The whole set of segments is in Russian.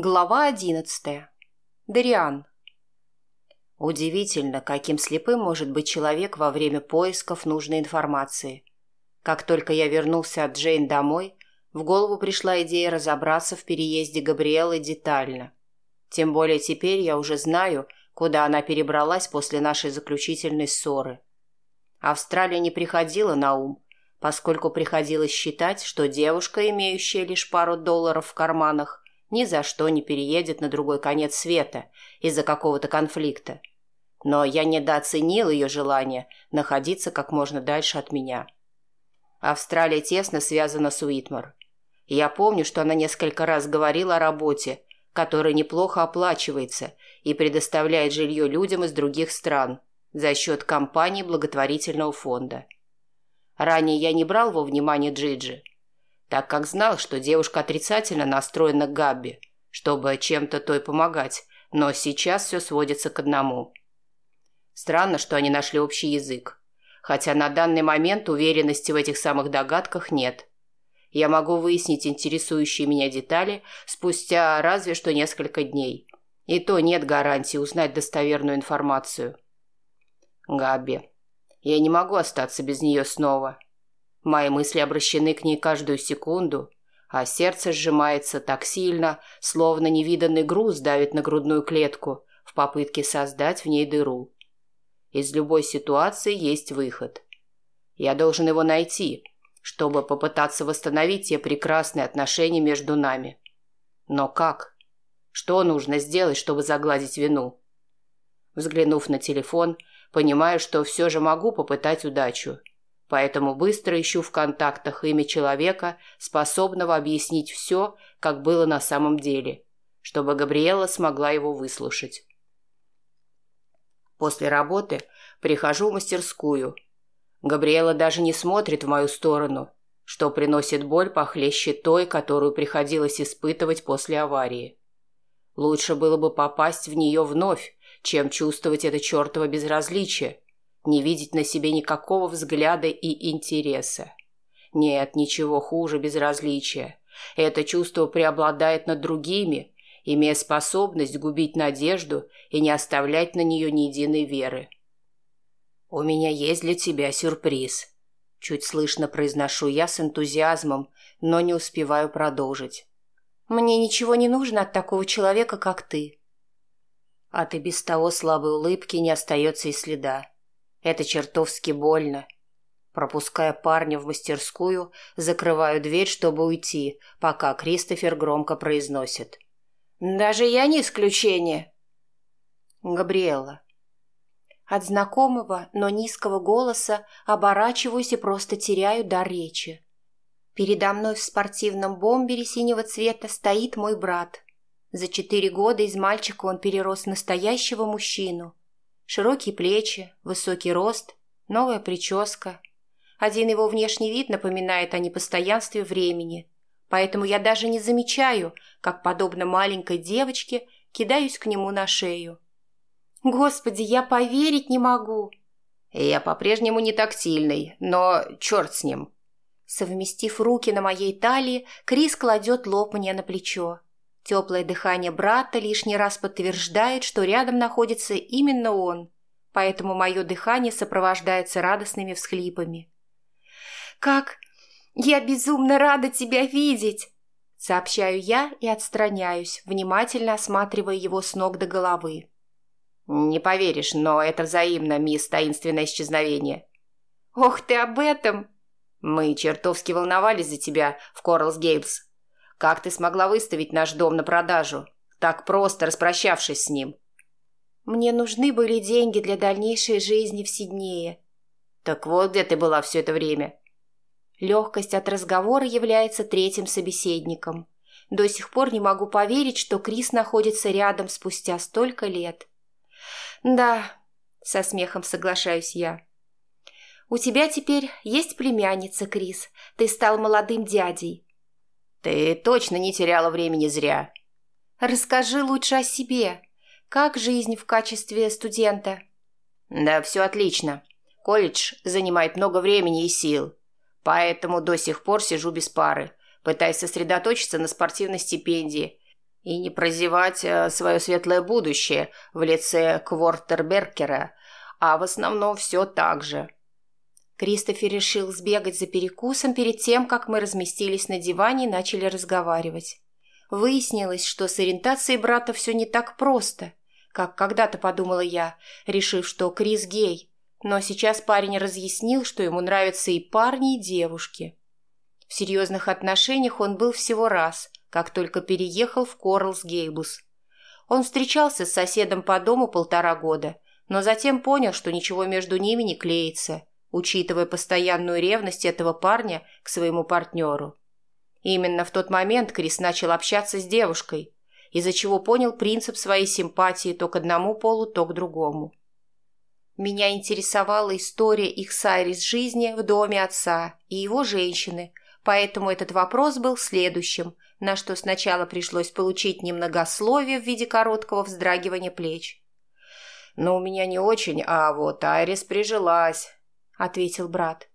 Глава одиннадцатая. Дариан. Удивительно, каким слепым может быть человек во время поисков нужной информации. Как только я вернулся от Джейн домой, в голову пришла идея разобраться в переезде Габриэлы детально. Тем более теперь я уже знаю, куда она перебралась после нашей заключительной ссоры. Австралия не приходила на ум, поскольку приходилось считать, что девушка, имеющая лишь пару долларов в карманах, ни за что не переедет на другой конец света из-за какого-то конфликта. Но я недооценил ее желание находиться как можно дальше от меня. Австралия тесно связана с Уитмар. Я помню, что она несколько раз говорила о работе, которая неплохо оплачивается и предоставляет жилье людям из других стран за счет компании благотворительного фонда. Ранее я не брал во внимание Джиджи, так как знал, что девушка отрицательно настроена к Габби, чтобы чем-то той помогать, но сейчас все сводится к одному. Странно, что они нашли общий язык, хотя на данный момент уверенности в этих самых догадках нет. Я могу выяснить интересующие меня детали спустя разве что несколько дней. И то нет гарантии узнать достоверную информацию. Габи. Я не могу остаться без нее снова. Мои мысли обращены к ней каждую секунду, а сердце сжимается так сильно, словно невиданный груз давит на грудную клетку в попытке создать в ней дыру. Из любой ситуации есть выход. Я должен его найти, чтобы попытаться восстановить те прекрасные отношения между нами. Но как? Что нужно сделать, чтобы загладить вину? Взглянув на телефон, понимаю, что все же могу попытать удачу – Поэтому быстро ищу в контактах имя человека, способного объяснить все, как было на самом деле, чтобы Габриэла смогла его выслушать. После работы прихожу в мастерскую. Габриэла даже не смотрит в мою сторону, что приносит боль похлеще той, которую приходилось испытывать после аварии. Лучше было бы попасть в нее вновь, чем чувствовать это чертово безразличие, не видеть на себе никакого взгляда и интереса. Нет, ничего хуже безразличия. Это чувство преобладает над другими, имея способность губить надежду и не оставлять на нее ни единой веры. «У меня есть для тебя сюрприз», — чуть слышно произношу я с энтузиазмом, но не успеваю продолжить. «Мне ничего не нужно от такого человека, как ты». От и без того слабой улыбки не остается и следа. Это чертовски больно. Пропуская парня в мастерскую, закрываю дверь, чтобы уйти, пока Кристофер громко произносит. «Даже я не исключение!» Габриэла. От знакомого, но низкого голоса оборачиваюсь и просто теряю дар речи. Передо мной в спортивном бомбере синего цвета стоит мой брат. За четыре года из мальчика он перерос настоящего мужчину. Широкие плечи, высокий рост, новая прическа. Один его внешний вид напоминает о непостоянстве времени, поэтому я даже не замечаю, как, подобно маленькой девочке, кидаюсь к нему на шею. «Господи, я поверить не могу!» «Я по-прежнему не тактильный, но черт с ним!» Совместив руки на моей талии, Крис кладет лоб мне на плечо. Теплое дыхание брата лишний раз подтверждает, что рядом находится именно он, поэтому мое дыхание сопровождается радостными всхлипами. «Как? Я безумно рада тебя видеть!» Сообщаю я и отстраняюсь, внимательно осматривая его с ног до головы. «Не поверишь, но это взаимно, мисс таинственное исчезновение». «Ох ты об этом!» «Мы чертовски волновались за тебя в Коралс Гейбс», как ты смогла выставить наш дом на продажу, так просто распрощавшись с ним? Мне нужны были деньги для дальнейшей жизни в Сиднее. Так вот где ты была все это время. Легкость от разговора является третьим собеседником. До сих пор не могу поверить, что Крис находится рядом спустя столько лет. Да, со смехом соглашаюсь я. У тебя теперь есть племянница, Крис. Ты стал молодым дядей. Ты точно не теряла времени зря. Расскажи лучше о себе. Как жизнь в качестве студента? Да, все отлично. Колледж занимает много времени и сил. Поэтому до сих пор сижу без пары, пытаясь сосредоточиться на спортивной стипендии и не прозевать э, свое светлое будущее в лице Квортерберкера, а в основном все так же. Кристофер решил сбегать за перекусом перед тем, как мы разместились на диване и начали разговаривать. Выяснилось, что с ориентацией брата все не так просто, как когда-то подумала я, решив, что Крис гей. Но сейчас парень разъяснил, что ему нравятся и парни, и девушки. В серьезных отношениях он был всего раз, как только переехал в Корлс Гейбус. Он встречался с соседом по дому полтора года, но затем понял, что ничего между ними не клеится, учитывая постоянную ревность этого парня к своему партнеру. Именно в тот момент Крис начал общаться с девушкой, из-за чего понял принцип своей симпатии то к одному полу, то к другому. Меня интересовала история их с Айрис жизни в доме отца и его женщины, поэтому этот вопрос был следующим, на что сначала пришлось получить немногословие в виде короткого вздрагивания плеч. «Но у меня не очень, а вот Айрис прижилась», — ответил брат.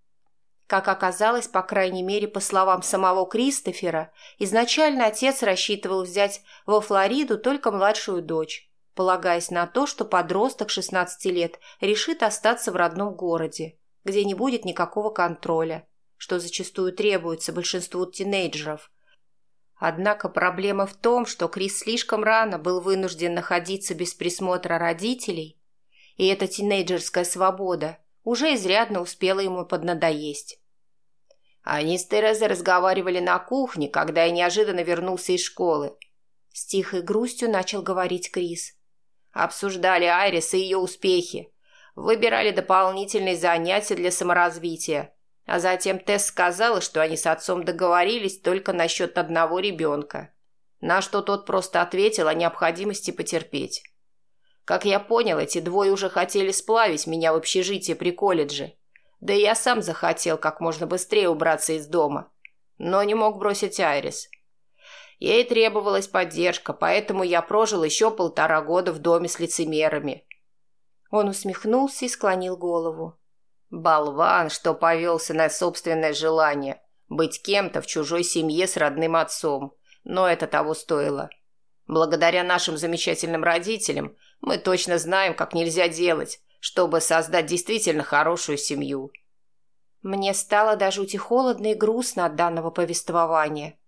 Как оказалось, по крайней мере, по словам самого Кристофера, изначально отец рассчитывал взять во Флориду только младшую дочь, полагаясь на то, что подросток 16 лет решит остаться в родном городе, где не будет никакого контроля, что зачастую требуется большинству тинейджеров. Однако проблема в том, что Крис слишком рано был вынужден находиться без присмотра родителей, и эта тинейджерская свобода уже изрядно успела ему поднадоесть. Они с Терезой разговаривали на кухне, когда я неожиданно вернулся из школы. С тихой грустью начал говорить Крис. Обсуждали Айрис и ее успехи. Выбирали дополнительные занятия для саморазвития. А затем Тесс сказала, что они с отцом договорились только насчет одного ребенка. На что тот просто ответил о необходимости потерпеть. Как я понял, эти двое уже хотели сплавить меня в общежитие при колледже. Да и я сам захотел как можно быстрее убраться из дома. Но не мог бросить Айрис. Ей требовалась поддержка, поэтому я прожил еще полтора года в доме с лицемерами. Он усмехнулся и склонил голову. Болван, что повелся на собственное желание быть кем-то в чужой семье с родным отцом. Но это того стоило. Благодаря нашим замечательным родителям мы точно знаем, как нельзя делать, чтобы создать действительно хорошую семью. Мне стало до жути холодно и грустно от данного повествования.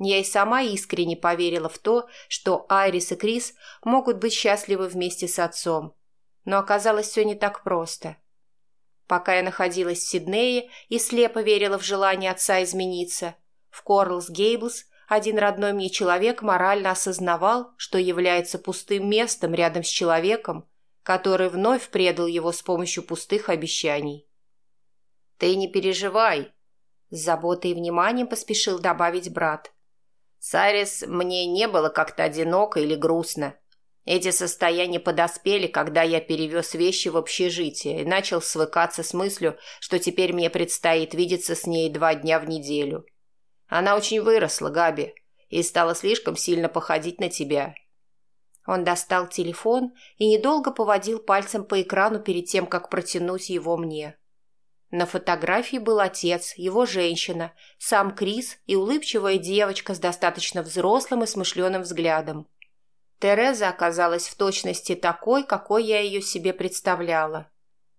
Я и сама искренне поверила в то, что Айрис и Крис могут быть счастливы вместе с отцом. Но оказалось все не так просто. Пока я находилась в Сиднее и слепо верила в желание отца измениться, в Корлс Гейблс один родной мне человек морально осознавал, что является пустым местом рядом с человеком, который вновь предал его с помощью пустых обещаний. «Ты не переживай», — с заботой и вниманием поспешил добавить брат. «Сайрис мне не было как-то одиноко или грустно. Эти состояния подоспели, когда я перевез вещи в общежитие и начал свыкаться с мыслью, что теперь мне предстоит видеться с ней два дня в неделю. Она очень выросла, Габи, и стала слишком сильно походить на тебя. Он достал телефон и недолго поводил пальцем по экрану перед тем, как протянуть его мне. На фотографии был отец, его женщина, сам Крис и улыбчивая девочка с достаточно взрослым и смышленым взглядом. Тереза оказалась в точности такой, какой я ее себе представляла.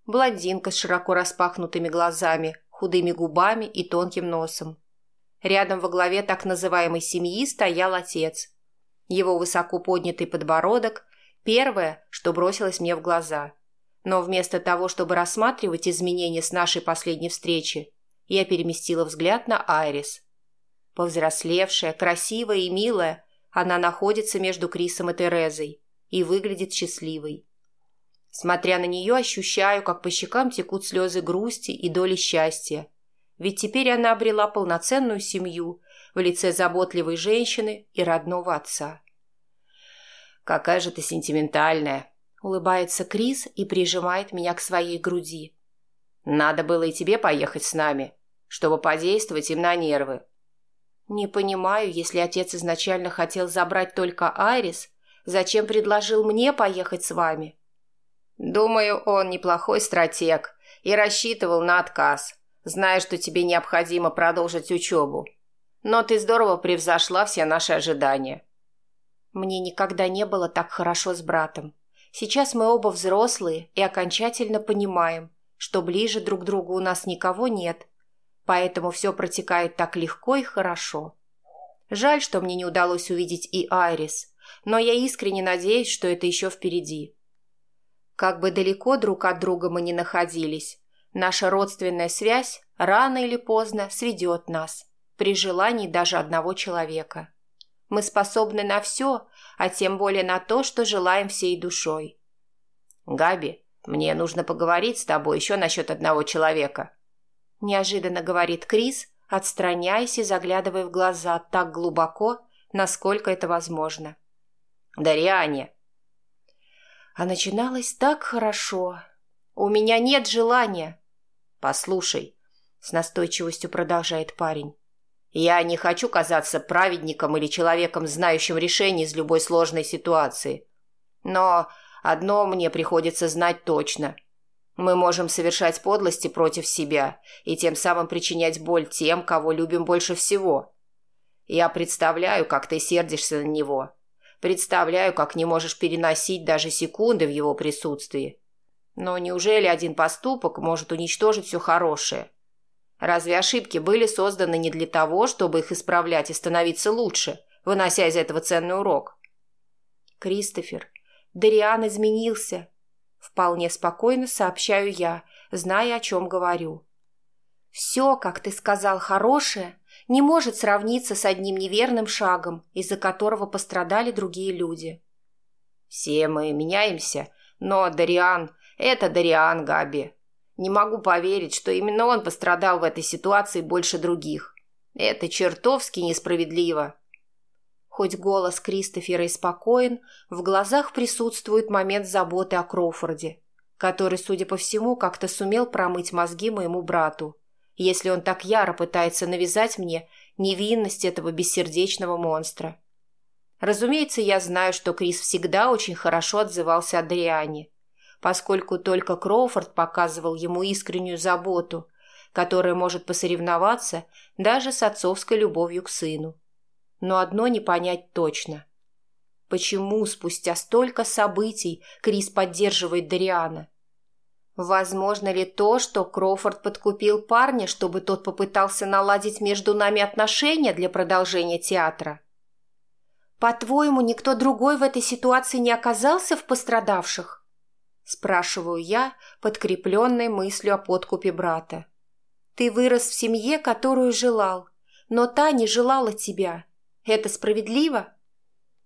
Блондинка с широко распахнутыми глазами, худыми губами и тонким носом. Рядом во главе так называемой семьи стоял отец. Его высоко поднятый подбородок – первое, что бросилось мне в глаза. Но вместо того, чтобы рассматривать изменения с нашей последней встречи, я переместила взгляд на Айрис. Повзрослевшая, красивая и милая, она находится между Крисом и Терезой и выглядит счастливой. Смотря на нее, ощущаю, как по щекам текут слезы грусти и доли счастья, ведь теперь она обрела полноценную семью в лице заботливой женщины и родного отца. «Какая же ты сентиментальная!» – улыбается Крис и прижимает меня к своей груди. «Надо было и тебе поехать с нами, чтобы подействовать им на нервы». «Не понимаю, если отец изначально хотел забрать только Айрис, зачем предложил мне поехать с вами?» «Думаю, он неплохой стратег и рассчитывал на отказ», зная, что тебе необходимо продолжить учебу. Но ты здорово превзошла все наши ожидания». Мне никогда не было так хорошо с братом. Сейчас мы оба взрослые и окончательно понимаем, что ближе друг к другу у нас никого нет, поэтому все протекает так легко и хорошо. Жаль, что мне не удалось увидеть и Айрис, но я искренне надеюсь, что это еще впереди. Как бы далеко друг от друга мы ни находились, наша родственная связь рано или поздно сведет нас, при желании даже одного человека. Мы способны на все, а тем более на то, что желаем всей душой. «Габи, мне нужно поговорить с тобой еще насчет одного человека», неожиданно говорит Крис, отстраняясь и заглядывая в глаза так глубоко, насколько это возможно. «Дариане!» А начиналось так хорошо. У меня нет желания. «Послушай», — с настойчивостью продолжает парень, я не хочу казаться праведником или человеком, знающим решение из любой сложной ситуации. Но одно мне приходится знать точно. Мы можем совершать подлости против себя и тем самым причинять боль тем, кого любим больше всего. Я представляю, как ты сердишься на него. Представляю, как не можешь переносить даже секунды в его присутствии. Но неужели один поступок может уничтожить все хорошее? Разве ошибки были созданы не для того, чтобы их исправлять и становиться лучше, вынося из этого ценный урок? Кристофер, Дариан изменился. Вполне спокойно сообщаю я, зная, о чем говорю. Все, как ты сказал, хорошее, не может сравниться с одним неверным шагом, из-за которого пострадали другие люди. Все мы меняемся, но Дариан – это Дариан Габи. Не могу поверить, что именно он пострадал в этой ситуации больше других. Это чертовски несправедливо. Хоть голос Кристофера и спокоен, в глазах присутствует момент заботы о Кроуфорде, который, судя по всему, как-то сумел промыть мозги моему брату, если он так яро пытается навязать мне невинность этого бессердечного монстра. Разумеется, я знаю, что Крис всегда очень хорошо отзывался о Дриане, поскольку только Кроуфорд показывал ему искреннюю заботу, которая может посоревноваться даже с отцовской любовью к сыну. Но одно не понять точно. Почему спустя столько событий Крис поддерживает Дариана? Возможно ли то, что Кроуфорд подкупил парня, чтобы тот попытался наладить между нами отношения для продолжения театра? По-твоему, никто другой в этой ситуации не оказался в пострадавших? Спрашиваю я, подкрепленной мыслью о подкупе брата. Ты вырос в семье, которую желал, но та не желала тебя. Это справедливо?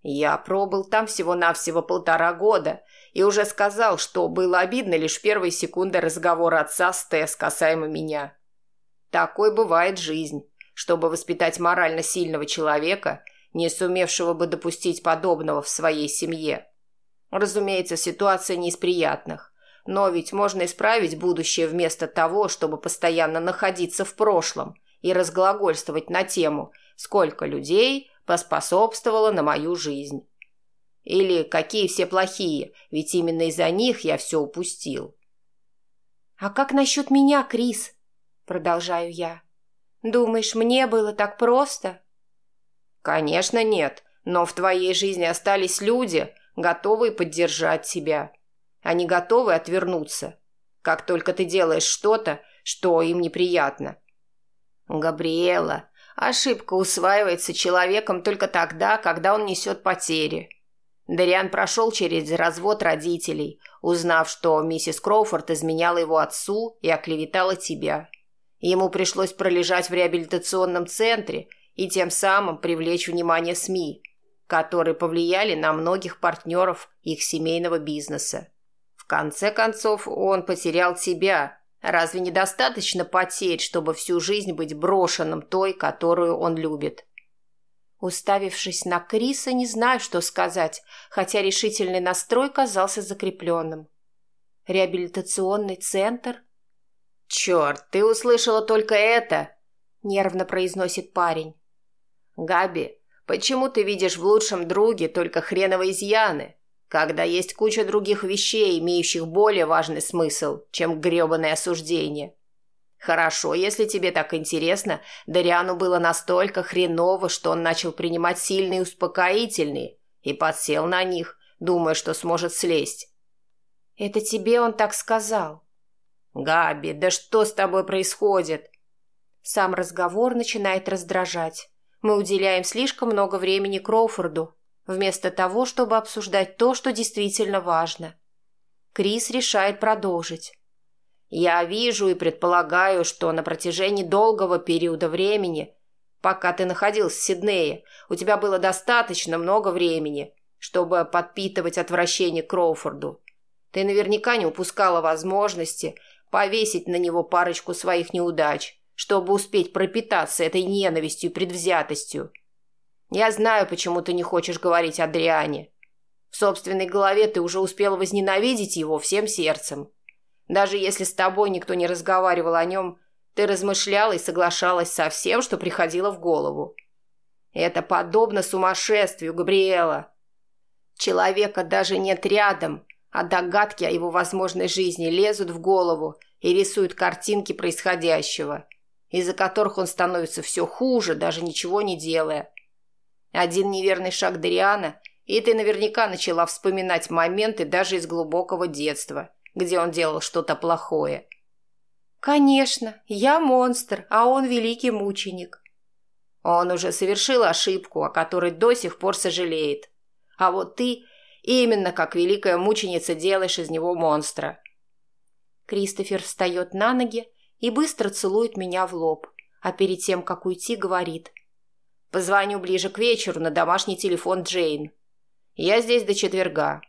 Я пробыл там всего-навсего полтора года и уже сказал, что было обидно лишь первые секунды разговора отца с Тесс касаемо меня. Такой бывает жизнь. Чтобы воспитать морально сильного человека, не сумевшего бы допустить подобного в своей семье, Разумеется, ситуация не из приятных. Но ведь можно исправить будущее вместо того, чтобы постоянно находиться в прошлом и разглагольствовать на тему «Сколько людей поспособствовало на мою жизнь?» Или «Какие все плохие, ведь именно из-за них я все упустил». «А как насчет меня, Крис?» – продолжаю я. «Думаешь, мне было так просто?» «Конечно нет, но в твоей жизни остались люди – готовые поддержать тебя. Они готовы отвернуться, как только ты делаешь что-то, что им неприятно. Габриэла, ошибка усваивается человеком только тогда, когда он несет потери. Дариан прошел через развод родителей, узнав, что миссис Кроуфорд изменяла его отцу и оклеветала тебя. Ему пришлось пролежать в реабилитационном центре и тем самым привлечь внимание СМИ – которые повлияли на многих партнеров их семейного бизнеса. В конце концов, он потерял тебя. Разве недостаточно потерь, чтобы всю жизнь быть брошенным той, которую он любит? Уставившись на Криса, не знаю, что сказать, хотя решительный настрой казался закрепленным. Реабилитационный центр? «Черт, ты услышала только это!» – нервно произносит парень. «Габи, Почему ты видишь в лучшем друге только хреновые изъяны, когда есть куча других вещей, имеющих более важный смысл, чем грёбаное осуждение? Хорошо, если тебе так интересно, Дариану было настолько хреново, что он начал принимать сильные успокоительные и подсел на них, думая, что сможет слезть. «Это тебе он так сказал?» «Габи, да что с тобой происходит?» Сам разговор начинает раздражать. Мы уделяем слишком много времени Кроуфорду, вместо того, чтобы обсуждать то, что действительно важно. Крис решает продолжить. «Я вижу и предполагаю, что на протяжении долгого периода времени, пока ты находился в Сиднее, у тебя было достаточно много времени, чтобы подпитывать отвращение Кроуфорду. Ты наверняка не упускала возможности повесить на него парочку своих неудач, чтобы успеть пропитаться этой ненавистью и предвзятостью. Я знаю, почему ты не хочешь говорить о Дриане. В собственной голове ты уже успел возненавидеть его всем сердцем. Даже если с тобой никто не разговаривал о нем, ты размышляла и соглашалась со всем, что приходило в голову. Это подобно сумасшествию, Габриэла. Человека даже нет рядом, а догадки о его возможной жизни лезут в голову и рисуют картинки происходящего, из-за которых он становится все хуже, даже ничего не делая. Один неверный шаг Дариана, и ты наверняка начала вспоминать моменты даже из глубокого детства, где он делал что-то плохое. «Конечно, я монстр, а он великий мученик». Он уже совершил ошибку, о которой до сих пор сожалеет. А вот ты именно как великая мученица делаешь из него монстра. Кристофер встает на ноги и быстро целует меня в лоб, а перед тем, как уйти, говорит. «Позвоню ближе к вечеру на домашний телефон Джейн. Я здесь до четверга.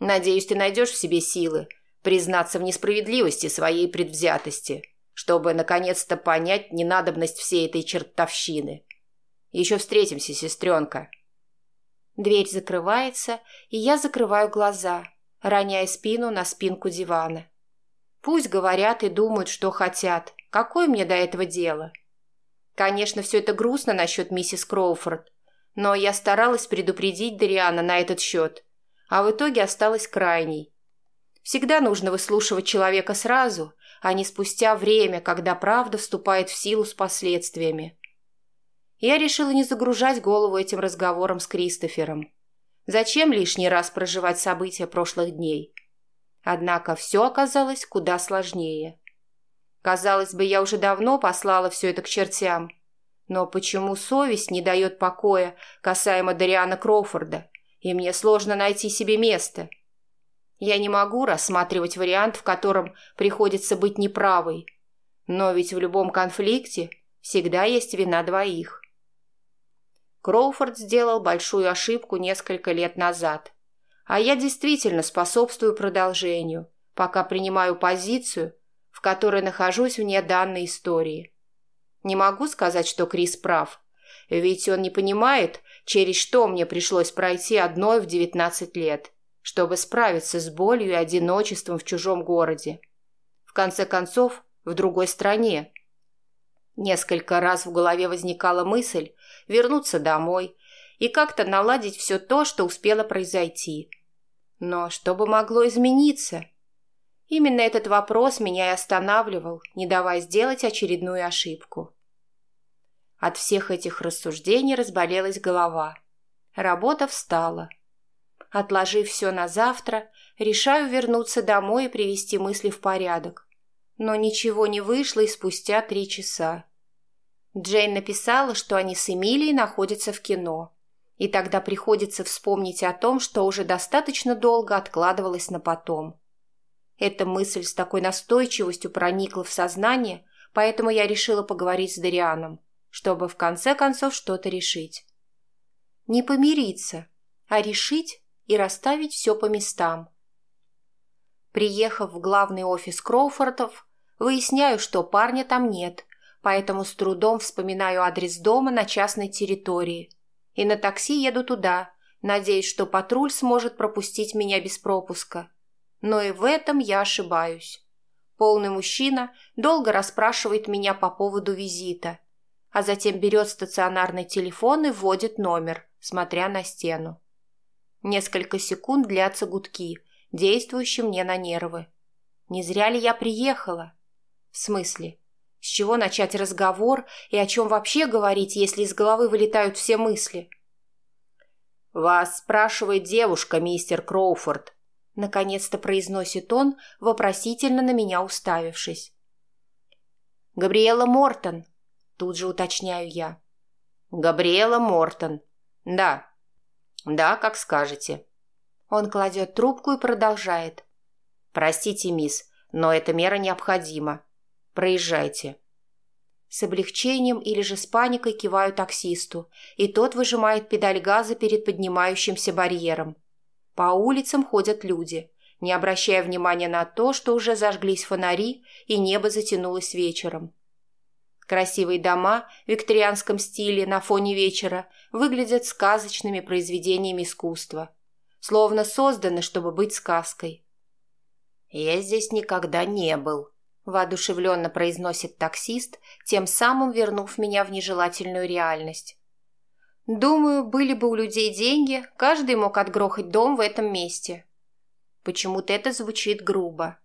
Надеюсь, ты найдешь в себе силы признаться в несправедливости своей предвзятости, чтобы наконец-то понять ненадобность всей этой чертовщины. Еще встретимся, сестренка». Дверь закрывается, и я закрываю глаза, роняя спину на спинку дивана. Пусть говорят и думают, что хотят. Какое мне до этого дело? Конечно, все это грустно насчет миссис Кроуфорд, но я старалась предупредить Дариана на этот счет, а в итоге осталась крайней. Всегда нужно выслушивать человека сразу, а не спустя время, когда правда вступает в силу с последствиями. Я решила не загружать голову этим разговором с Кристофером. Зачем лишний раз проживать события прошлых дней? Однако все оказалось куда сложнее. Казалось бы, я уже давно послала все это к чертям. Но почему совесть не дает покоя касаемо Дариана Кроуфорда, и мне сложно найти себе место? Я не могу рассматривать вариант, в котором приходится быть неправой. Но ведь в любом конфликте всегда есть вина двоих. Кроуфорд сделал большую ошибку несколько лет назад. А я действительно способствую продолжению, пока принимаю позицию, в которой нахожусь вне данной истории. Не могу сказать, что Крис прав, ведь он не понимает, через что мне пришлось пройти одной в 19 лет, чтобы справиться с болью и одиночеством в чужом городе. В конце концов, в другой стране, Несколько раз в голове возникала мысль вернуться домой и как-то наладить все то, что успело произойти. Но что бы могло измениться? Именно этот вопрос меня и останавливал, не давая сделать очередную ошибку. От всех этих рассуждений разболелась голова. Работа встала. Отложив все на завтра, решаю вернуться домой и привести мысли в порядок. Но ничего не вышло и спустя три часа. Джейн написала, что они с Эмилией находятся в кино. И тогда приходится вспомнить о том, что уже достаточно долго откладывалось на потом. Эта мысль с такой настойчивостью проникла в сознание, поэтому я решила поговорить с Дарианом, чтобы в конце концов что-то решить. Не помириться, а решить и расставить все по местам. Приехав в главный офис Кроуфордов, выясняю, что парня там нет, поэтому с трудом вспоминаю адрес дома на частной территории. И на такси еду туда, надеясь, что патруль сможет пропустить меня без пропуска. Но и в этом я ошибаюсь. Полный мужчина долго расспрашивает меня по поводу визита, а затем берет стационарный телефон и вводит номер, смотря на стену. Несколько секунд длятся гудки, действующие мне на нервы. Не зря ли я приехала? В смысле? С чего начать разговор и о чем вообще говорить, если из головы вылетают все мысли? «Вас спрашивает девушка, мистер Кроуфорд», — наконец-то произносит он, вопросительно на меня уставившись. «Габриэла Мортон», — тут же уточняю я. «Габриэла Мортон. Да. Да, как скажете». Он кладет трубку и продолжает. «Простите, мисс, но эта мера необходима. Проезжайте». С облегчением или же с паникой киваю таксисту, и тот выжимает педаль газа перед поднимающимся барьером. По улицам ходят люди, не обращая внимания на то, что уже зажглись фонари и небо затянулось вечером. Красивые дома в викторианском стиле на фоне вечера выглядят сказочными произведениями искусства, словно созданы, чтобы быть сказкой. «Я здесь никогда не был», – воодушевленно произносит таксист, тем самым вернув меня в нежелательную реальность. Думаю, были бы у людей деньги, каждый мог отгрохать дом в этом месте. Почему-то это звучит грубо.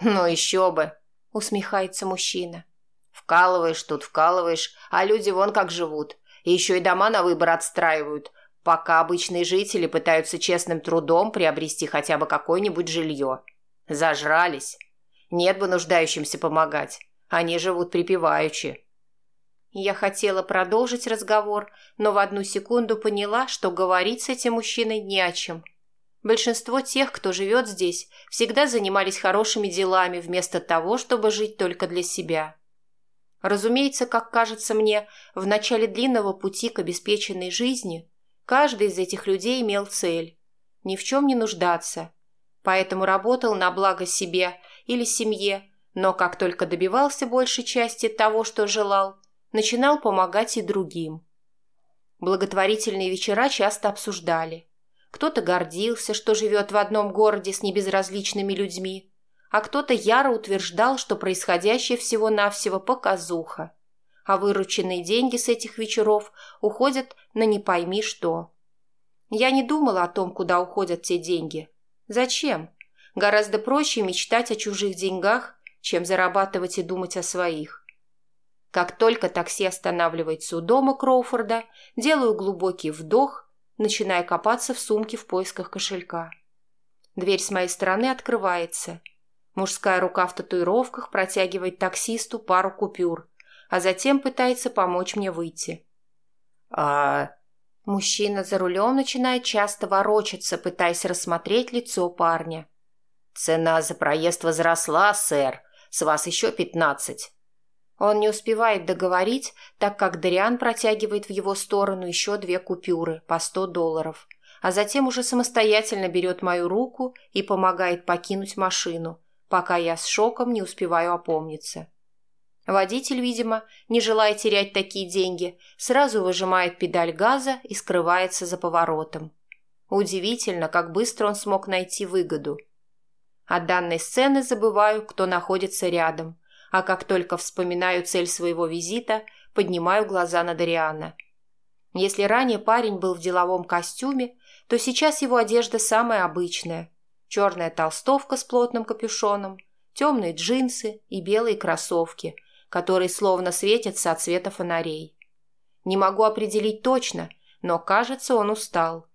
«Ну еще бы!» – усмехается мужчина. «Вкалываешь тут, вкалываешь, а люди вон как живут. Еще и дома на выбор отстраивают, пока обычные жители пытаются честным трудом приобрести хотя бы какое-нибудь жилье. Зажрались. Нет бы нуждающимся помогать. Они живут припеваючи. Я хотела продолжить разговор, но в одну секунду поняла, что говорить с этим мужчиной не о чем. Большинство тех, кто живет здесь, всегда занимались хорошими делами вместо того, чтобы жить только для себя. Разумеется, как кажется мне, в начале длинного пути к обеспеченной жизни каждый из этих людей имел цель – ни в чем не нуждаться, поэтому работал на благо себе или семье, но как только добивался большей части того, что желал, начинал помогать и другим. Благотворительные вечера часто обсуждали. Кто-то гордился, что живет в одном городе с небезразличными людьми, а кто-то яро утверждал, что происходящее всего-навсего показуха, а вырученные деньги с этих вечеров уходят на не пойми что. Я не думала о том, куда уходят те деньги. Зачем? Гораздо проще мечтать о чужих деньгах, чем зарабатывать и думать о своих. Как только такси останавливается у дома Кроуфорда, делаю глубокий вдох, начиная копаться в сумке в поисках кошелька. Дверь с моей стороны открывается. Мужская рука в татуировках протягивает таксисту пару купюр, а затем пытается помочь мне выйти. «А...» Мужчина за рулем начинает часто ворочаться, пытаясь рассмотреть лицо парня. «Цена за проезд возросла, сэр. С вас еще пятнадцать». Он не успевает договорить, так как Дариан протягивает в его сторону еще две купюры по сто долларов, а затем уже самостоятельно берет мою руку и помогает покинуть машину, пока я с шоком не успеваю опомниться. Водитель, видимо, не желая терять такие деньги, сразу выжимает педаль газа и скрывается за поворотом. Удивительно, как быстро он смог найти выгоду – от данной сцены забываю, кто находится рядом, а как только вспоминаю цель своего визита, поднимаю глаза на Дариана. Если ранее парень был в деловом костюме, то сейчас его одежда самая обычная. Черная толстовка с плотным капюшоном, темные джинсы и белые кроссовки, которые словно светятся от света фонарей. Не могу определить точно, но кажется, он устал.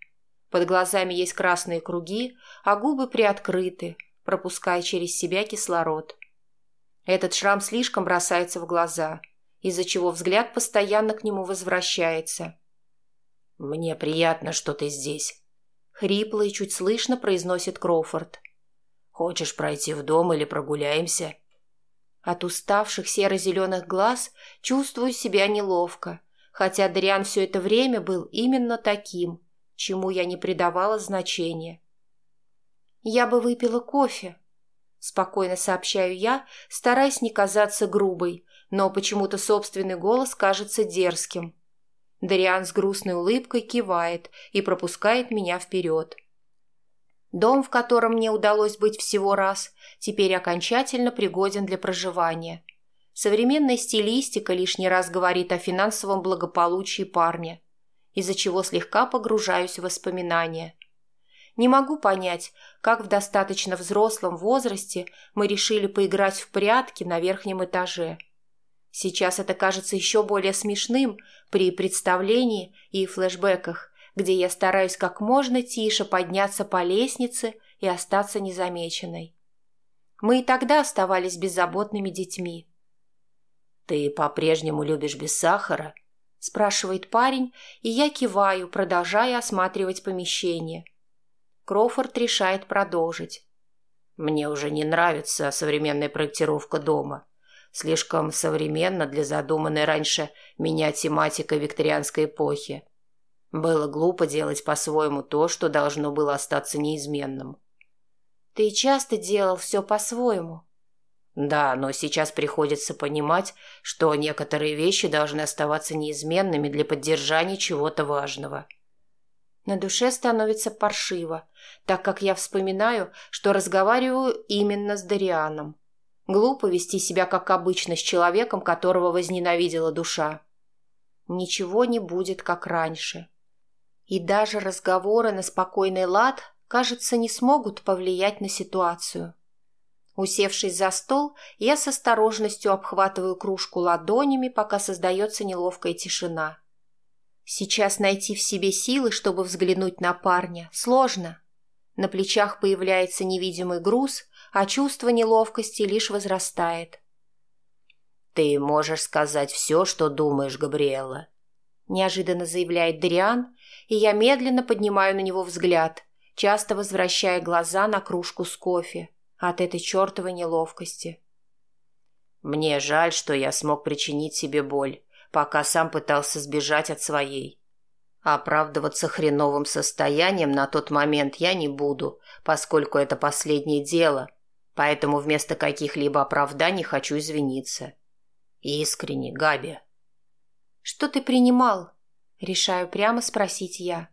Под глазами есть красные круги, а губы приоткрыты, пропуская через себя кислород. Этот шрам слишком бросается в глаза, из-за чего взгляд постоянно к нему возвращается. «Мне приятно, что ты здесь», — хрипло и чуть слышно произносит Кроуфорд. «Хочешь пройти в дом или прогуляемся?» От уставших серо-зеленых глаз чувствую себя неловко, хотя Дриан все это время был именно таким, чему я не придавала значения. «Я бы выпила кофе», – спокойно сообщаю я, стараясь не казаться грубой, но почему-то собственный голос кажется дерзким. Дариан с грустной улыбкой кивает и пропускает меня вперед. Дом, в котором мне удалось быть всего раз, теперь окончательно пригоден для проживания. Современная стилистика лишний раз говорит о финансовом благополучии парня, из-за чего слегка погружаюсь в воспоминания. Не могу понять, как в достаточно взрослом возрасте мы решили поиграть в прятки на верхнем этаже. Сейчас это кажется еще более смешным при представлении и флешбеках, где я стараюсь как можно тише подняться по лестнице и остаться незамеченной. Мы и тогда оставались беззаботными детьми. «Ты по-прежнему любишь без сахара?» – спрашивает парень, и я киваю, продолжая осматривать помещение. Кроуфорд решает продолжить. «Мне уже не нравится современная проектировка дома. Слишком современно для задуманной раньше меня тематика викторианской эпохи. Было глупо делать по-своему то, что должно было остаться неизменным. «Ты часто делал все по-своему?» «Да, но сейчас приходится понимать, что некоторые вещи должны оставаться неизменными для поддержания чего-то важного». На душе становится паршиво, так как я вспоминаю, что разговариваю именно с Дарианом. Глупо вести себя, как обычно, с человеком, которого возненавидела душа. Ничего не будет, как раньше. И даже разговоры на спокойный лад, кажется, не смогут повлиять на ситуацию. Усевшись за стол, я с осторожностью обхватываю кружку ладонями, пока создается неловкая тишина. Сейчас найти в себе силы, чтобы взглянуть на парня, сложно. На плечах появляется невидимый груз, а чувство неловкости лишь возрастает. «Ты можешь сказать все, что думаешь, Габриэла», — неожиданно заявляет Дриан, и я медленно поднимаю на него взгляд, часто возвращая глаза на кружку с кофе от этой чертовой неловкости. «Мне жаль, что я смог причинить себе боль, пока сам пытался сбежать от своей. Оправдываться хреновым состоянием на тот момент я не буду, поскольку это последнее дело, поэтому вместо каких-либо оправданий хочу извиниться. Искренне, Габи». «Что ты принимал?» Решаю прямо спросить я.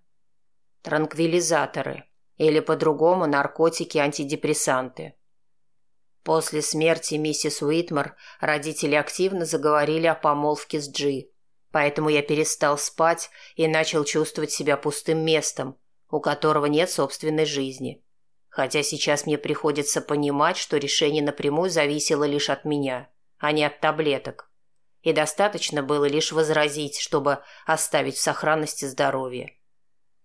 Транквилизаторы. Или по-другому наркотики-антидепрессанты. После смерти миссис Уитмар родители активно заговорили о помолвке с Джи. Поэтому я перестал спать и начал чувствовать себя пустым местом, у которого нет собственной жизни. Хотя сейчас мне приходится понимать, что решение напрямую зависело лишь от меня, а не от таблеток и достаточно было лишь возразить, чтобы оставить в сохранности здоровье.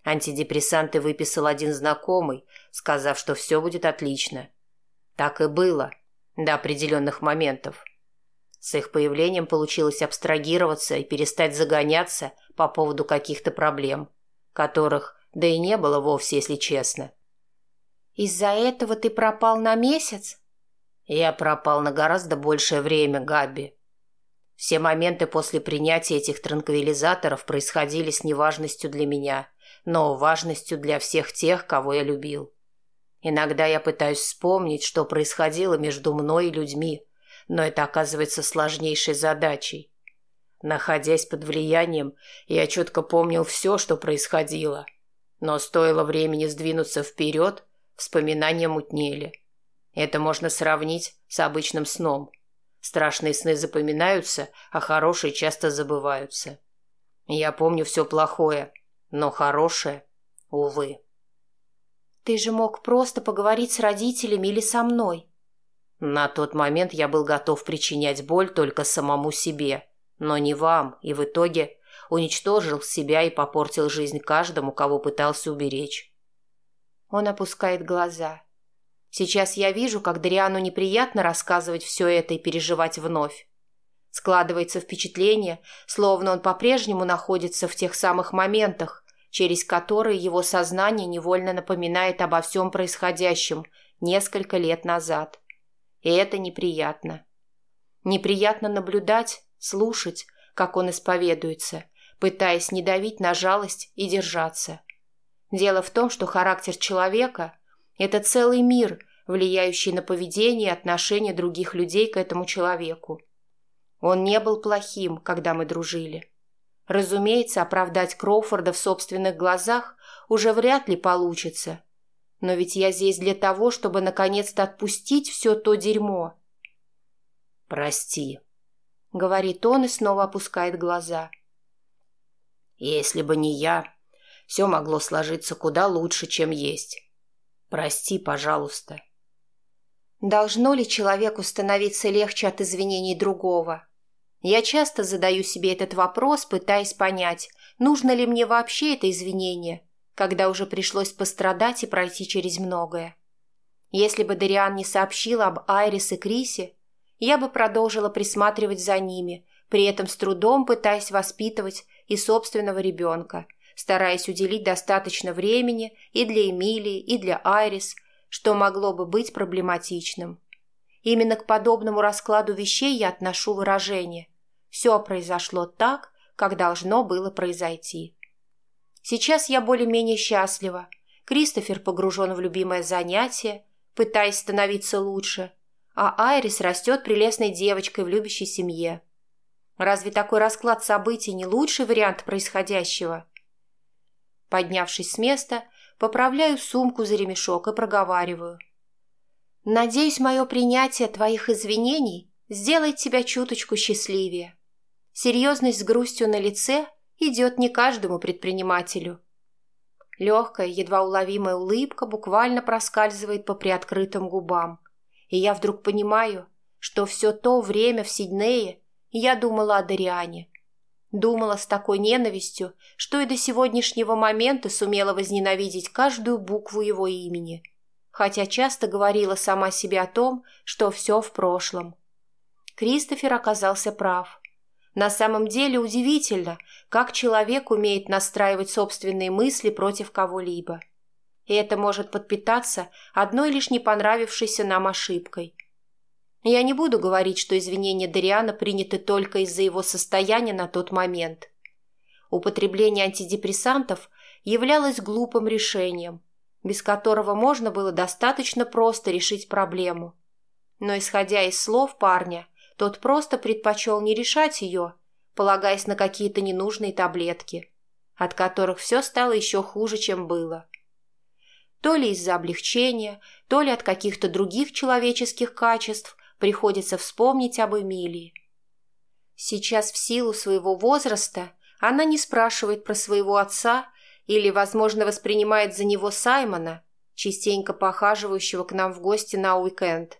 Антидепрессанты выписал один знакомый, сказав, что все будет отлично. Так и было, до определенных моментов. С их появлением получилось абстрагироваться и перестать загоняться по поводу каких-то проблем, которых, да и не было вовсе, если честно. «Из-за этого ты пропал на месяц?» «Я пропал на гораздо большее время, Габи», все моменты после принятия этих транквилизаторов происходили с неважностью для меня, но важностью для всех тех, кого я любил. Иногда я пытаюсь вспомнить, что происходило между мной и людьми, но это оказывается сложнейшей задачей. Находясь под влиянием, я четко помнил все, что происходило. Но стоило времени сдвинуться вперед, вспоминания мутнели. Это можно сравнить с обычным сном – Страшные сны запоминаются, а хорошие часто забываются. Я помню все плохое, но хорошее, увы. Ты же мог просто поговорить с родителями или со мной. На тот момент я был готов причинять боль только самому себе, но не вам, и в итоге уничтожил себя и попортил жизнь каждому, кого пытался уберечь. Он опускает глаза. Сейчас я вижу, как Дариану неприятно рассказывать все это и переживать вновь. Складывается впечатление, словно он по-прежнему находится в тех самых моментах, через которые его сознание невольно напоминает обо всем происходящем несколько лет назад. И это неприятно. Неприятно наблюдать, слушать, как он исповедуется, пытаясь не давить на жалость и держаться. Дело в том, что характер человека – это целый мир, влияющий на поведение и отношение других людей к этому человеку. Он не был плохим, когда мы дружили. Разумеется, оправдать Кроуфорда в собственных глазах уже вряд ли получится. Но ведь я здесь для того, чтобы наконец-то отпустить все то дерьмо. «Прости», — говорит он и снова опускает глаза. «Если бы не я, все могло сложиться куда лучше, чем есть». Прости, пожалуйста. Должно ли человеку становиться легче от извинений другого? Я часто задаю себе этот вопрос, пытаясь понять, нужно ли мне вообще это извинение, когда уже пришлось пострадать и пройти через многое. Если бы Дариан не сообщил об Айрис и Крисе, я бы продолжила присматривать за ними, при этом с трудом пытаясь воспитывать и собственного ребенка, стараясь уделить достаточно времени и для Эмилии, и для Айрис, что могло бы быть проблематичным. Именно к подобному раскладу вещей я отношу выражение «все произошло так, как должно было произойти». Сейчас я более-менее счастлива. Кристофер погружен в любимое занятие, пытаясь становиться лучше, а Айрис растет прелестной девочкой в любящей семье. Разве такой расклад событий не лучший вариант происходящего? Поднявшись с места, поправляю сумку за ремешок и проговариваю. «Надеюсь, мое принятие твоих извинений сделает тебя чуточку счастливее. Серьезность с грустью на лице идет не каждому предпринимателю». Легкая, едва уловимая улыбка буквально проскальзывает по приоткрытым губам. И я вдруг понимаю, что все то время в Сиднее я думала о Дариане. Думала с такой ненавистью, что и до сегодняшнего момента сумела возненавидеть каждую букву его имени, хотя часто говорила сама себе о том, что все в прошлом. Кристофер оказался прав. На самом деле удивительно, как человек умеет настраивать собственные мысли против кого-либо. И это может подпитаться одной лишь не понравившейся нам ошибкой – я не буду говорить, что извинения Дариана приняты только из-за его состояния на тот момент. Употребление антидепрессантов являлось глупым решением, без которого можно было достаточно просто решить проблему. Но, исходя из слов парня, тот просто предпочел не решать ее, полагаясь на какие-то ненужные таблетки, от которых все стало еще хуже, чем было. То ли из-за облегчения, то ли от каких-то других человеческих качеств, приходится вспомнить об Эмилии. Сейчас в силу своего возраста она не спрашивает про своего отца или, возможно, воспринимает за него Саймона, частенько похаживающего к нам в гости на уикенд.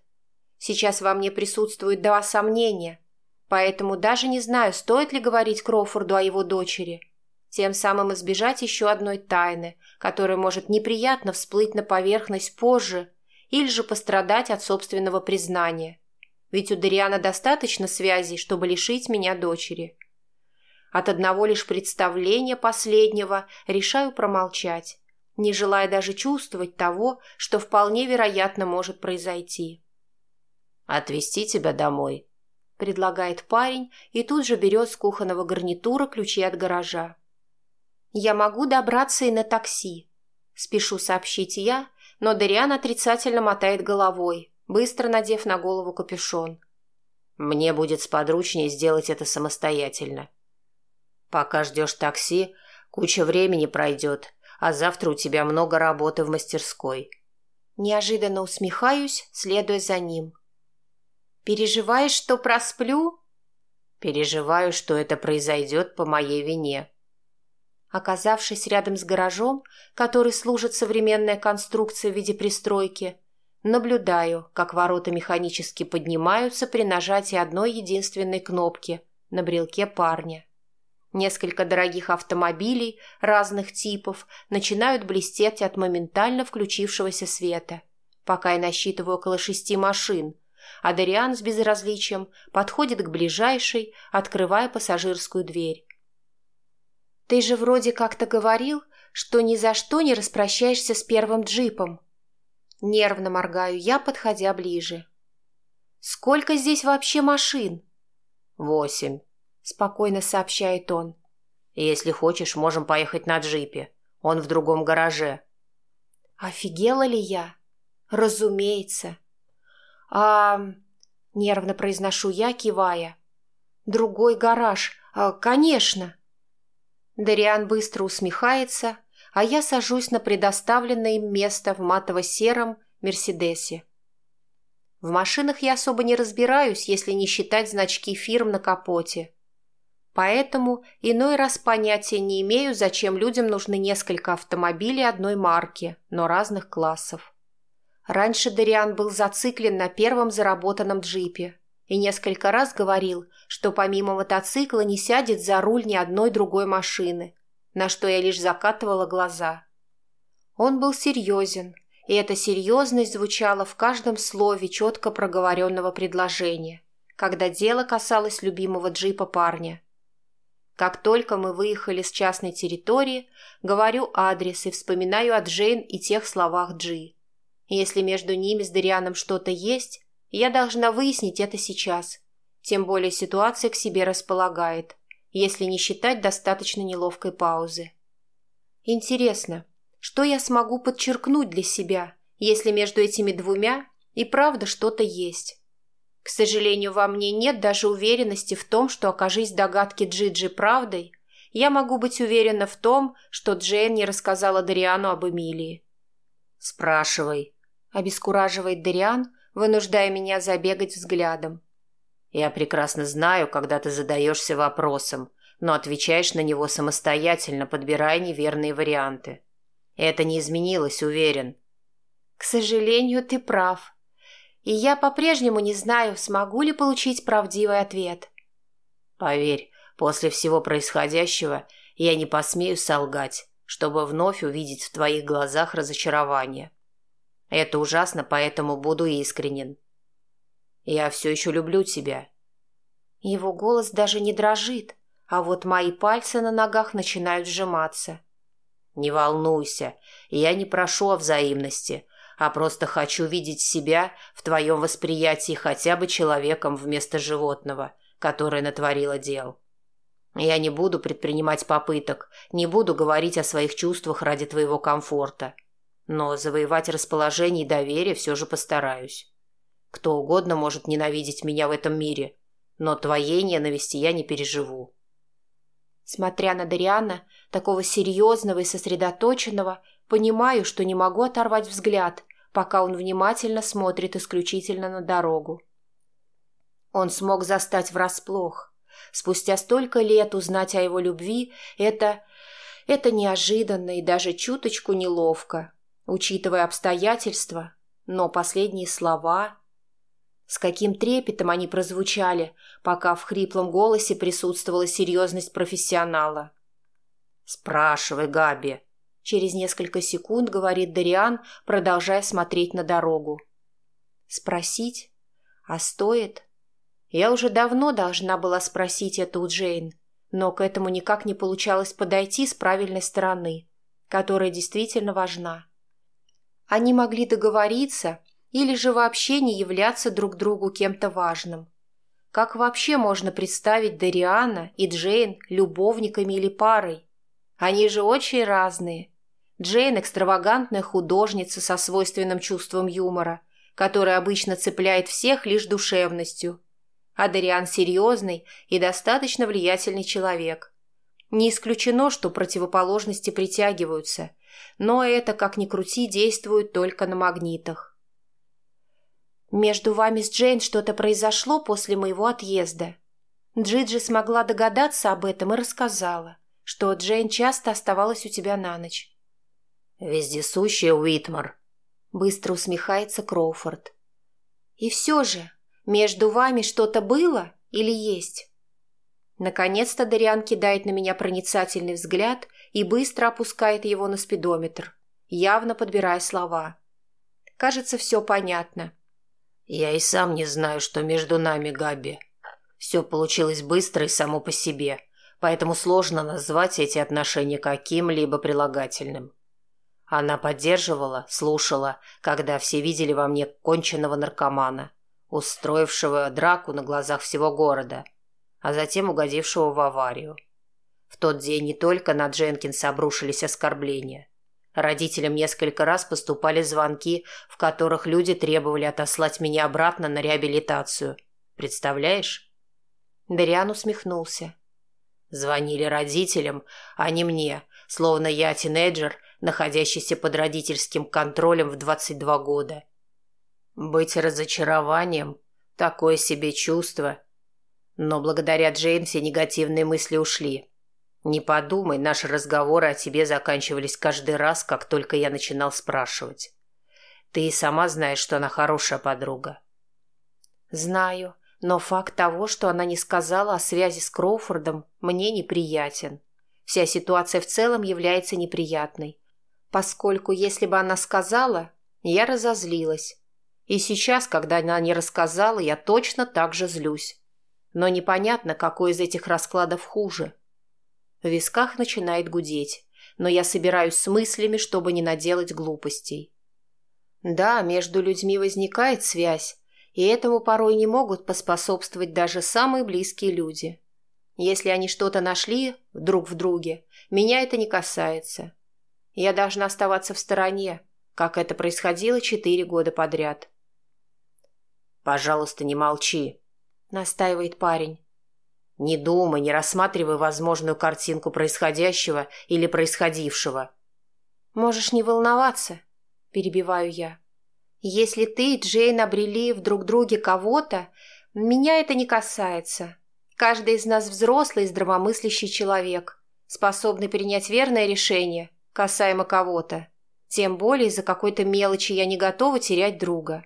Сейчас во мне присутствуют два сомнения, поэтому даже не знаю, стоит ли говорить Кроуфорду о его дочери, тем самым избежать еще одной тайны, которая может неприятно всплыть на поверхность позже или же пострадать от собственного признания ведь у Дариана достаточно связей, чтобы лишить меня дочери. От одного лишь представления последнего решаю промолчать, не желая даже чувствовать того, что вполне вероятно может произойти. «Отвезти тебя домой», — предлагает парень и тут же берет с кухонного гарнитура ключи от гаража. «Я могу добраться и на такси», — спешу сообщить я, но Дариан отрицательно мотает головой, быстро надев на голову капюшон. «Мне будет сподручнее сделать это самостоятельно. Пока ждешь такси, куча времени пройдет, а завтра у тебя много работы в мастерской». Неожиданно усмехаюсь, следуя за ним. «Переживаешь, что просплю?» «Переживаю, что это произойдет по моей вине». Оказавшись рядом с гаражом, который служит современная конструкция в виде пристройки, Наблюдаю, как ворота механически поднимаются при нажатии одной единственной кнопки на брелке парня. Несколько дорогих автомобилей разных типов начинают блестеть от моментально включившегося света, пока я насчитываю около шести машин, а Дариан с безразличием подходит к ближайшей, открывая пассажирскую дверь. «Ты же вроде как-то говорил, что ни за что не распрощаешься с первым джипом», Нервно моргаю я, подходя ближе. «Сколько здесь вообще машин?» «Восемь», — спокойно сообщает он. «Если хочешь, можем поехать на джипе. Он в другом гараже». «Офигела ли я?» «Разумеется». «А...» — нервно произношу я, кивая. «Другой гараж. А, конечно». Дариан быстро усмехается, а я сажусь на предоставленное им место в матово-сером «Мерседесе». В машинах я особо не разбираюсь, если не считать значки фирм на капоте. Поэтому иной раз понятия не имею, зачем людям нужны несколько автомобилей одной марки, но разных классов. Раньше Дариан был зациклен на первом заработанном джипе и несколько раз говорил, что помимо мотоцикла не сядет за руль ни одной другой машины, на что я лишь закатывала глаза. Он был серьезен, и эта серьезность звучала в каждом слове четко проговоренного предложения, когда дело касалось любимого джипа парня. Как только мы выехали с частной территории, говорю адрес и вспоминаю о Джейн и тех словах Джи. Если между ними с Дарианом что-то есть, я должна выяснить это сейчас. Тем более ситуация к себе располагает, если не считать достаточно неловкой паузы. Интересно, что я смогу подчеркнуть для себя, если между этими двумя и правда что-то есть? К сожалению, во мне нет даже уверенности в том, что, окажись догадки Джиджи правдой, я могу быть уверена в том, что Джейн не рассказала Дариану об Эмилии. «Спрашивай», — обескураживает Дариан, вынуждая меня забегать взглядом. «Я прекрасно знаю, когда ты задаешься вопросом, но отвечаешь на него самостоятельно, подбирая неверные варианты. Это не изменилось, уверен». «К сожалению, ты прав. И я по-прежнему не знаю, смогу ли получить правдивый ответ». «Поверь, после всего происходящего я не посмею солгать, чтобы вновь увидеть в твоих глазах разочарование». Это ужасно, поэтому буду искренен. Я все еще люблю тебя. Его голос даже не дрожит, а вот мои пальцы на ногах начинают сжиматься. Не волнуйся, я не прошу о взаимности, а просто хочу видеть себя в твоем восприятии хотя бы человеком вместо животного, которое натворило дел. Я не буду предпринимать попыток, не буду говорить о своих чувствах ради твоего комфорта. Но завоевать расположение и доверие все же постараюсь. Кто угодно может ненавидеть меня в этом мире, но твоей ненависти я не переживу. Смотря на Дариана, такого серьезного и сосредоточенного, понимаю, что не могу оторвать взгляд, пока он внимательно смотрит исключительно на дорогу. Он смог застать врасплох. Спустя столько лет узнать о его любви – это... это неожиданно и даже чуточку неловко учитывая обстоятельства, но последние слова... С каким трепетом они прозвучали, пока в хриплом голосе присутствовала серьезность профессионала. «Спрашивай, Габи», — через несколько секунд говорит Дариан, продолжая смотреть на дорогу. «Спросить? А стоит?» Я уже давно должна была спросить это у Джейн, но к этому никак не получалось подойти с правильной стороны, которая действительно важна. Они могли договориться или же вообще не являться друг другу кем-то важным. Как вообще можно представить Дариана и Джейн любовниками или парой? Они же очень разные. Джейн – экстравагантная художница со свойственным чувством юмора, которая обычно цепляет всех лишь душевностью. А Дариан – серьезный и достаточно влиятельный человек. Не исключено, что противоположности притягиваются – но это, как ни крути, действует только на магнитах. Между вами с Джейн что-то произошло после моего отъезда. Джиджи смогла догадаться об этом и рассказала, что Джейн часто оставалась у тебя на ночь. «Вездесущая Уитмар», — быстро усмехается Кроуфорд. «И все же, между вами что-то было или есть?» Наконец-то Дариан кидает на меня проницательный взгляд и быстро опускает его на спидометр, явно подбирая слова. Кажется, все понятно. «Я и сам не знаю, что между нами, Габи. Все получилось быстро и само по себе, поэтому сложно назвать эти отношения каким-либо прилагательным. Она поддерживала, слушала, когда все видели во мне конченного наркомана, устроившего драку на глазах всего города, а затем угодившего в аварию. В тот день не только на Дженкинса обрушились оскорбления. Родителям несколько раз поступали звонки, в которых люди требовали отослать меня обратно на реабилитацию. Представляешь? Дариан усмехнулся. Звонили родителям, а не мне, словно я тинейджер, находящийся под родительским контролем в 22 года. Быть разочарованием – такое себе чувство. Но благодаря Джейн все негативные мысли ушли. Не подумай, наши разговоры о тебе заканчивались каждый раз, как только я начинал спрашивать. Ты и сама знаешь, что она хорошая подруга. Знаю, но факт того, что она не сказала о связи с Кроуфордом, мне неприятен. Вся ситуация в целом является неприятной. Поскольку если бы она сказала, я разозлилась. И сейчас, когда она не рассказала, я точно так же злюсь. Но непонятно, какой из этих раскладов хуже. В висках начинает гудеть, но я собираюсь с мыслями, чтобы не наделать глупостей. Да, между людьми возникает связь, и этому порой не могут поспособствовать даже самые близкие люди. Если они что-то нашли друг в друге, меня это не касается. Я должна оставаться в стороне, как это происходило четыре года подряд. «Пожалуйста, не молчи», — настаивает парень. «Не думай, не рассматривай возможную картинку происходящего или происходившего». «Можешь не волноваться», — перебиваю я. «Если ты и Джейн обрели в друг друге кого-то, меня это не касается. Каждый из нас взрослый и здравомыслящий человек, способный принять верное решение касаемо кого-то. Тем более из-за какой-то мелочи я не готова терять друга».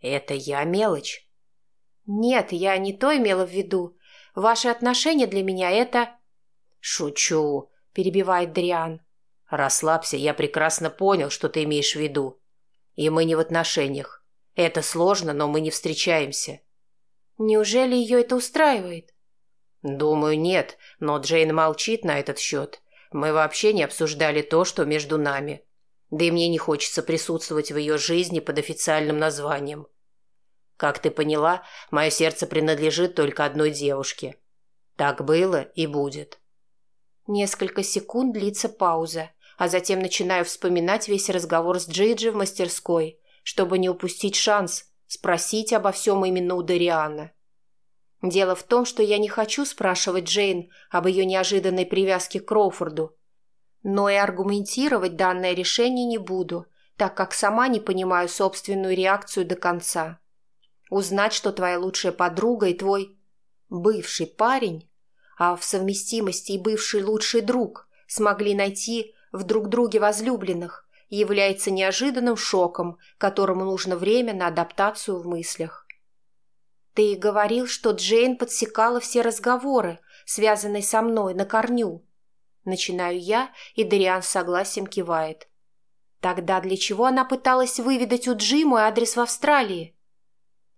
«Это я мелочь?» «Нет, я не то имела в виду. Ваши отношения для меня это...» «Шучу», — перебивает Дриан. «Расслабься, я прекрасно понял, что ты имеешь в виду. И мы не в отношениях. Это сложно, но мы не встречаемся». «Неужели ее это устраивает?» «Думаю, нет, но Джейн молчит на этот счет. Мы вообще не обсуждали то, что между нами. Да и мне не хочется присутствовать в ее жизни под официальным названием. Как ты поняла, мое сердце принадлежит только одной девушке. Так было и будет. Несколько секунд длится пауза, а затем начинаю вспоминать весь разговор с Джиджи в мастерской, чтобы не упустить шанс спросить обо всем именно у Дариана. Дело в том, что я не хочу спрашивать Джейн об ее неожиданной привязке к Кроуфорду, но и аргументировать данное решение не буду, так как сама не понимаю собственную реакцию до конца. Узнать, что твоя лучшая подруга и твой бывший парень, а в совместимости и бывший лучший друг смогли найти в друг друге возлюбленных, является неожиданным шоком, которому нужно время на адаптацию в мыслях. Ты говорил, что Джейн подсекала все разговоры, связанные со мной, на корню. Начинаю я, и Дариан с согласием кивает. Тогда для чего она пыталась выведать у Джи мой адрес в Австралии?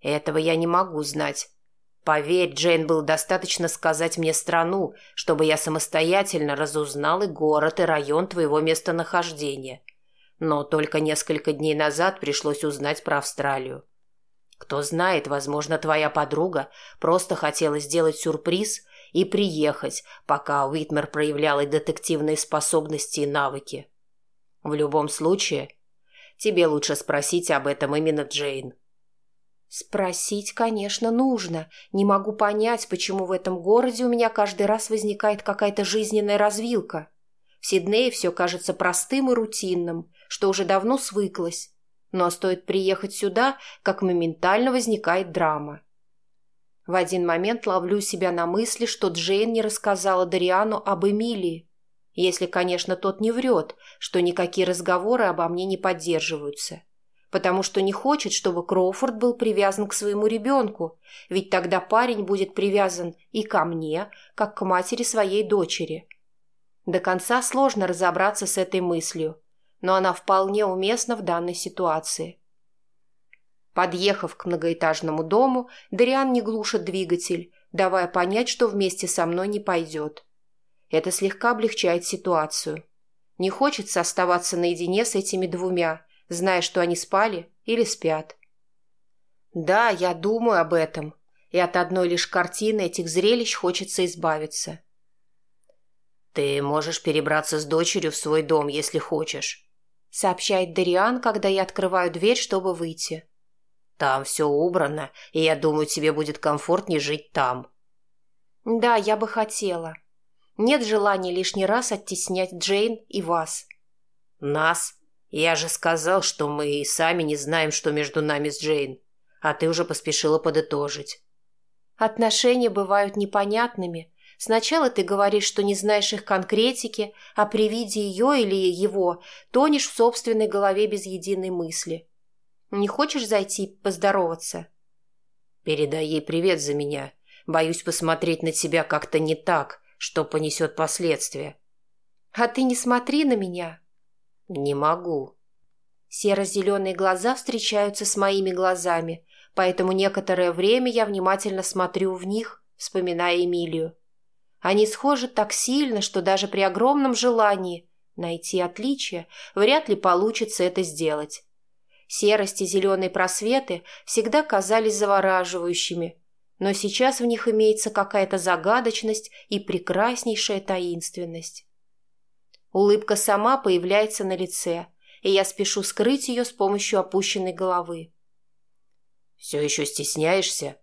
Этого я не могу знать. Поверь, Джейн был достаточно сказать мне страну, чтобы я самостоятельно разузнал и город, и район твоего местонахождения. Но только несколько дней назад пришлось узнать про Австралию. Кто знает, возможно, твоя подруга просто хотела сделать сюрприз и приехать, пока Уитмер проявляла детективные способности и навыки. В любом случае, тебе лучше спросить об этом именно Джейн. Спросить, конечно, нужно. Не могу понять, почему в этом городе у меня каждый раз возникает какая-то жизненная развилка. В Сиднее все кажется простым и рутинным, что уже давно свыклась. Но стоит приехать сюда, как моментально возникает драма. В один момент ловлю себя на мысли, что Джейн не рассказала Дариану об Эмилии. Если, конечно, тот не врет, что никакие разговоры обо мне не поддерживаются потому что не хочет, чтобы Кроуфорд был привязан к своему ребенку, ведь тогда парень будет привязан и ко мне, как к матери своей дочери. До конца сложно разобраться с этой мыслью, но она вполне уместна в данной ситуации. Подъехав к многоэтажному дому, Дариан не глушит двигатель, давая понять, что вместе со мной не пойдет. Это слегка облегчает ситуацию. Не хочется оставаться наедине с этими двумя – зная, что они спали или спят. Да, я думаю об этом, и от одной лишь картины этих зрелищ хочется избавиться. «Ты можешь перебраться с дочерью в свой дом, если хочешь», — сообщает Дариан, когда я открываю дверь, чтобы выйти. «Там все убрано, и я думаю, тебе будет комфортнее жить там». «Да, я бы хотела. Нет желания лишний раз оттеснять Джейн и вас». «Нас? «Я же сказал, что мы и сами не знаем, что между нами с Джейн, а ты уже поспешила подытожить». «Отношения бывают непонятными. Сначала ты говоришь, что не знаешь их конкретики, а при виде ее или его тонешь в собственной голове без единой мысли. Не хочешь зайти поздороваться?» «Передай ей привет за меня. Боюсь посмотреть на тебя как-то не так, что понесет последствия. А ты не смотри на меня. Не могу. Серо-зеленые глаза встречаются с моими глазами, поэтому некоторое время я внимательно смотрю в них, вспоминая Эмилию. Они схожи так сильно, что даже при огромном желании найти отличия вряд ли получится это сделать. Серость и зеленые просветы всегда казались завораживающими, но сейчас в них имеется какая-то загадочность и прекраснейшая таинственность. Улыбка сама появляется на лице, и я спешу скрыть ее с помощью опущенной головы. «Все еще стесняешься?»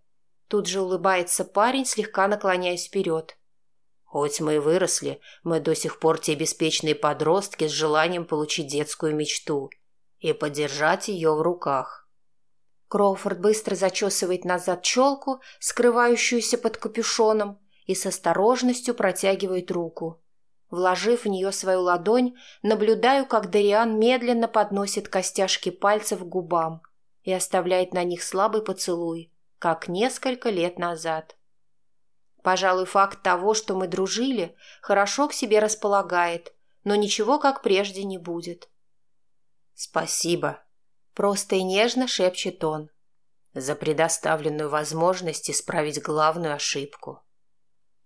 Тут же улыбается парень, слегка наклоняясь вперед. «Хоть мы и выросли, мы до сих пор те беспечные подростки с желанием получить детскую мечту и подержать ее в руках». Кроуфорд быстро зачесывает назад челку, скрывающуюся под капюшоном, и с осторожностью протягивает руку. Вложив в нее свою ладонь, наблюдаю, как Дариан медленно подносит костяшки пальцев к губам и оставляет на них слабый поцелуй, как несколько лет назад. Пожалуй, факт того, что мы дружили, хорошо к себе располагает, но ничего как прежде не будет. «Спасибо», — просто и нежно шепчет он. «За предоставленную возможность исправить главную ошибку».